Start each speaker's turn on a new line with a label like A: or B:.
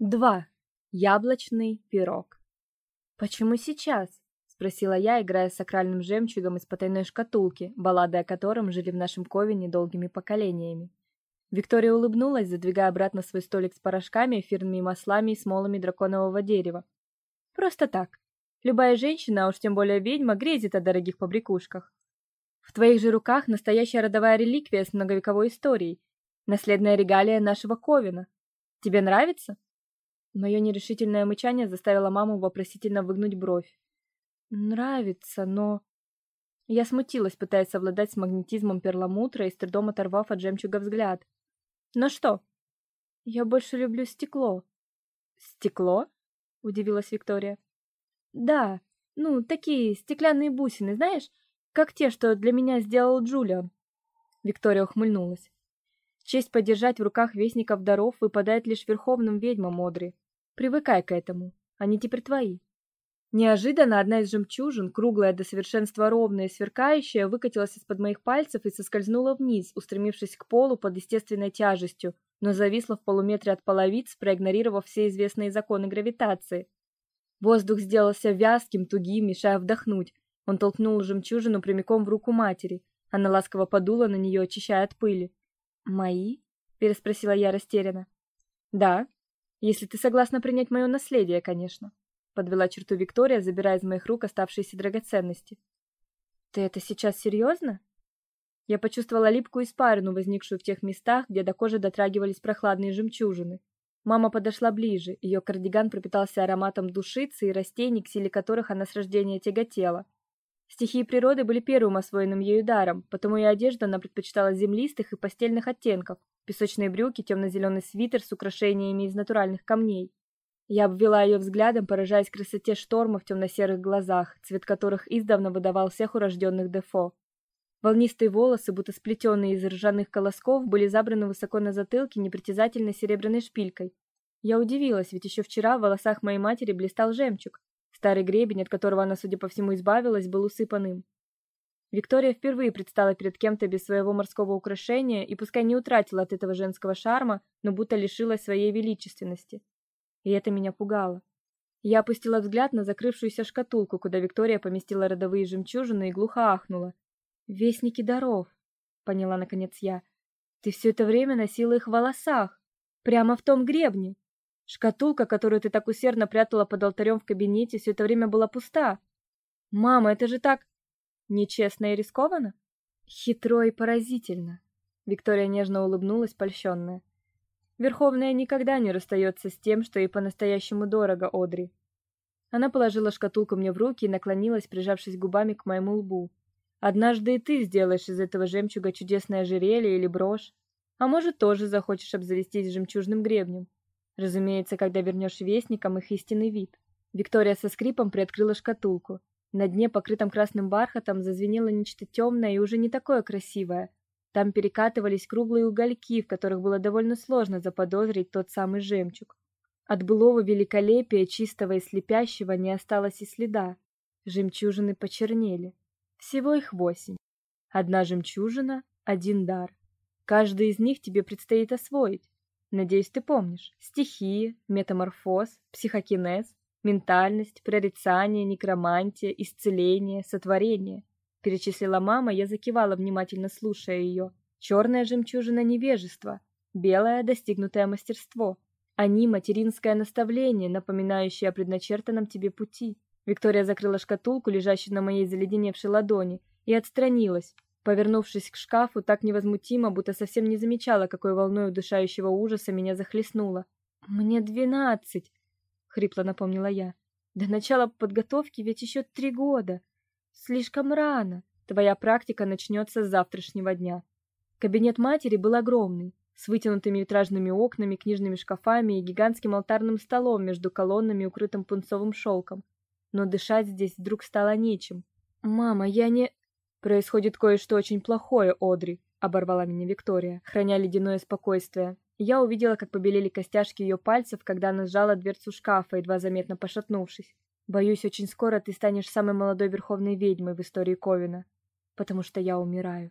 A: 2. Яблочный пирог. Почему сейчас? спросила я, играя с сакральным жемчугом из потайной шкатулки, баллады о котором жили в нашем ковине долгими поколениями. Виктория улыбнулась, задвигая обратно свой столик с порошками, эфирными маслами и смолами драконового дерева. Просто так. Любая женщина, а уж тем более ведьма, грезит о дорогих побрякушках. В твоих же руках настоящая родовая реликвия с многовековой историей, наследная регалия нашего ковина. Тебе нравится? Мое нерешительное мычание заставило маму вопросительно выгнуть бровь. Нравится, но я смутилась, пытаясь совладать с магнетизмом перламутра и с трудом оторвав от жемчуга взгляд. "Ну что?" "Я больше люблю стекло". "Стекло?" удивилась Виктория. "Да, ну, такие стеклянные бусины, знаешь, как те, что для меня сделал Джулиан". Виктория ухмыльнулась. Честь подержать в руках вестников даров выпадает лишь верховным ведьмам Одри. Привыкай к этому, они теперь твои. Неожиданно одна из жемчужин, круглая до совершенства ровная и сверкающая, выкатилась из-под моих пальцев и соскользнула вниз, устремившись к полу под естественной тяжестью, но зависла в полуметре от половиц, проигнорировав все известные законы гравитации. Воздух сделался вязким, тугим, мешая вдохнуть. Он толкнул жемчужину прямиком в руку матери. Она ласково подула на нее, очищая от пыли. Мои? переспросила я растерянно. Да, если ты согласна принять мое наследие, конечно, подвела черту Виктория, забирая из моих рук оставшиеся драгоценности. Ты это сейчас серьезно? Я почувствовала липкую испарину, возникшую в тех местах, где до кожи дотрагивались прохладные жемчужины. Мама подошла ближе. ее кардиган пропитался ароматом душицы и растений, к силе которых она с рождения тяготела. Стихии природы были первым освоенным ею даром, потому и одежду она предпочитала землистых и постельных оттенков: песочные брюки, темно зеленый свитер с украшениями из натуральных камней. Я обвела ее взглядом, поражаясь красоте шторма в темно серых глазах, цвет которых издавна выдавал всех урожденных Дефо. Волнистые волосы, будто сплетенные из ржаных колосков, были забраны высоко на затылке непритязательной серебряной шпилькой. Я удивилась, ведь еще вчера в волосах моей матери блистал жемчуг. Старый гребень, от которого она, судя по всему, избавилась, был усыпан им. Виктория впервые предстала перед кем-то без своего морского украшения и пускай не утратила от этого женского шарма, но будто лишилась своей величественности. И это меня пугало. Я опустила взгляд на закрывшуюся шкатулку, куда Виктория поместила родовые жемчужины и глухо ахнула. Вестники даров, поняла наконец я. Ты все это время носила их в волосах, прямо в том гребне. Шкатулка, которую ты так усердно прятала под алтарем в кабинете, все это время была пуста. Мама, это же так нечестно и рискованно, хитро и поразительно. Виктория нежно улыбнулась, польщенная. Верховная никогда не расстается с тем, что ей по-настоящему дорого, Одри. Она положила шкатулку мне в руки и наклонилась, прижавшись губами к моему лбу. Однажды и ты сделаешь из этого жемчуга чудесное ожерелье или брошь, а может, тоже захочешь обзавестись жемчужным гребнем. Разумеется, когда вернешь вестникам их истинный вид. Виктория со скрипом приоткрыла шкатулку. На дне, покрытом красным бархатом, зазвенело нечто темное и уже не такое красивое. Там перекатывались круглые угольки, в которых было довольно сложно заподозрить тот самый жемчуг. От былого великолепия, чистого и слепящего, не осталось и следа. Жемчужины почернели. Всего их восемь. Одна жемчужина, один дар. Каждый из них тебе предстоит освоить. Надеюсь, ты помнишь. Стихии, метаморфоз, психокинез, ментальность, прорицание, некромантия, исцеление, сотворение. Перечислила мама, я закивала, внимательно слушая ее. Черная жемчужина невежества, белая достигнутое мастерство. Они материнское наставление, напоминающее о предначертанном тебе пути. Виктория закрыла шкатулку, лежащую на моей заледеневшей ладони, и отстранилась, Повернувшись к шкафу, так невозмутимо, будто совсем не замечала, какой волной удушающего ужаса меня захлестнуло. Мне двенадцать, хрипло напомнила я. До начала подготовки ведь еще три года. Слишком рано. Твоя практика начнется с завтрашнего дня. Кабинет матери был огромный, с вытянутыми витражными окнами, книжными шкафами и гигантским алтарным столом между колоннами, укрытым пунцовым шелком. Но дышать здесь вдруг стало нечем. Мама, я не Происходит кое-что очень плохое, Одри, оборвала меня Виктория, храня ледяное спокойствие. Я увидела, как побелели костяшки ее пальцев, когда она сжала дверцу шкафа, едва заметно пошатнувшись. Боюсь, очень скоро ты станешь самой молодой верховной ведьмой в истории Ковина, потому что я умираю.